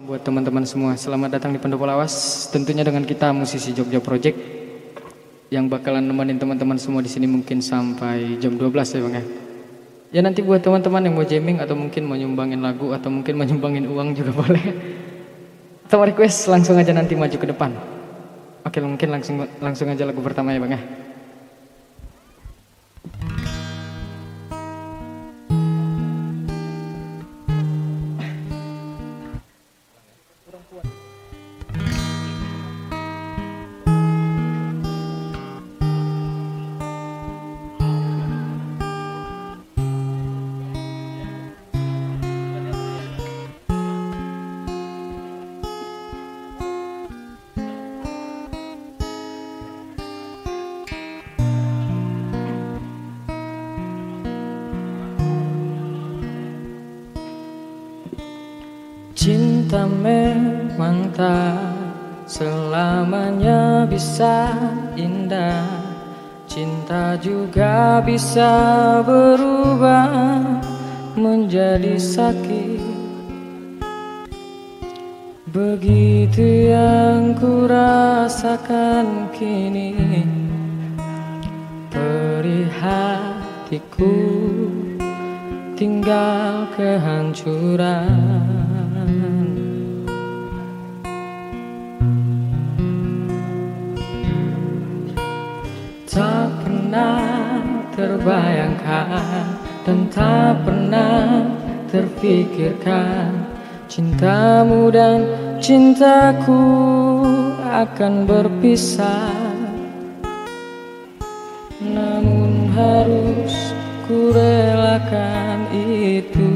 Buat teman-teman semua, selamat datang di Pendopo Lawas. Tentunya dengan kita musisi Jogja Project yang bakalan nemenin teman-teman semua di sini mungkin sampai jam 12 ya Bang ya. Ya nanti buat teman-teman yang mau jamming atau mungkin mau nyumbangin lagu atau mungkin mau nyumbangin uang juga boleh. Atau request langsung aja nanti maju ke depan. Oke, mungkin langsung langsung aja lagu pertama ya Bang ya. Cinta memang tak selamanya bisa indah. Cinta juga bisa berubah menjadi sakit. Begitu yang ku rasakan kini Perih hatiku tinggal kehancuran terbayangkan dan tak pernah terfikirkan. Cintamu dan cintaku akan berpisah. Namun harus ku relakan itu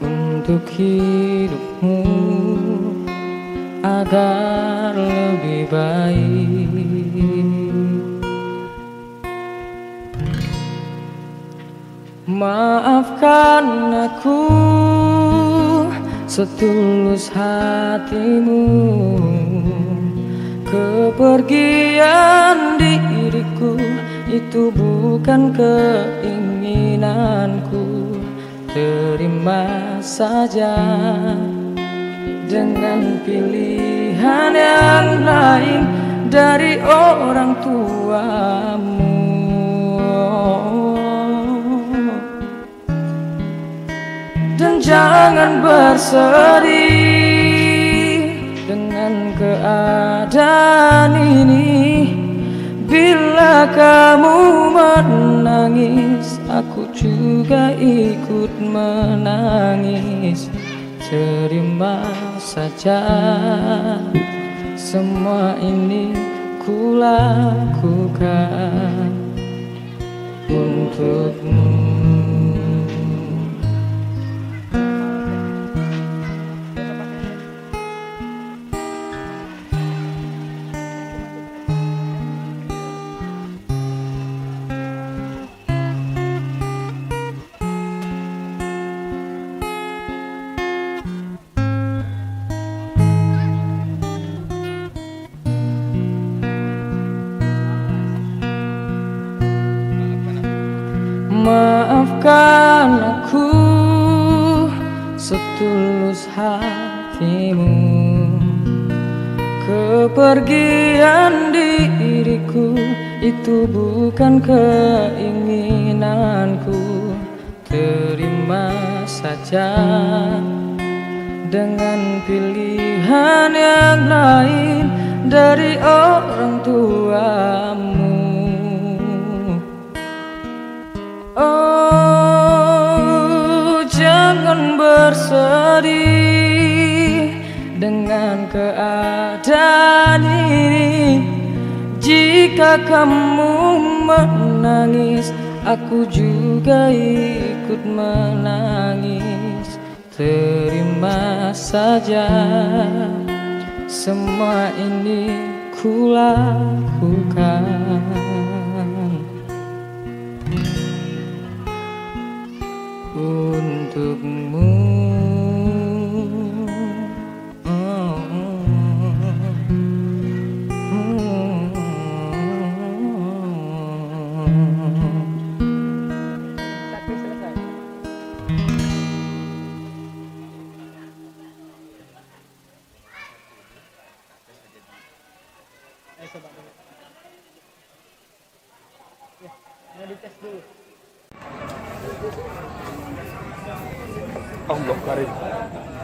Untuk hidupmu agar lebih baik Maafkan aku setulus hatimu. Kepergian diriku itu bukan keinginanku. Terima saja dengan pilihan yang lain dari orang tuamu jangan bersedih dengan keadaan ini. Bila kamu menangis Aku juga ikut menangis. Terima saja. Semua ini ku lakukan Untukmu Maafkan aku setulus hatimu. Kepergian diriku itu bukan keinginanku. Terima saja dengan pilihan yang lain dari orang tuamu Oh, jangan bersedih dengan keadaan ini. Jika kamu menangis, aku juga ikut menangis. Terima saja, semua ini untukmu. Oh, oh, Allah kahretsin.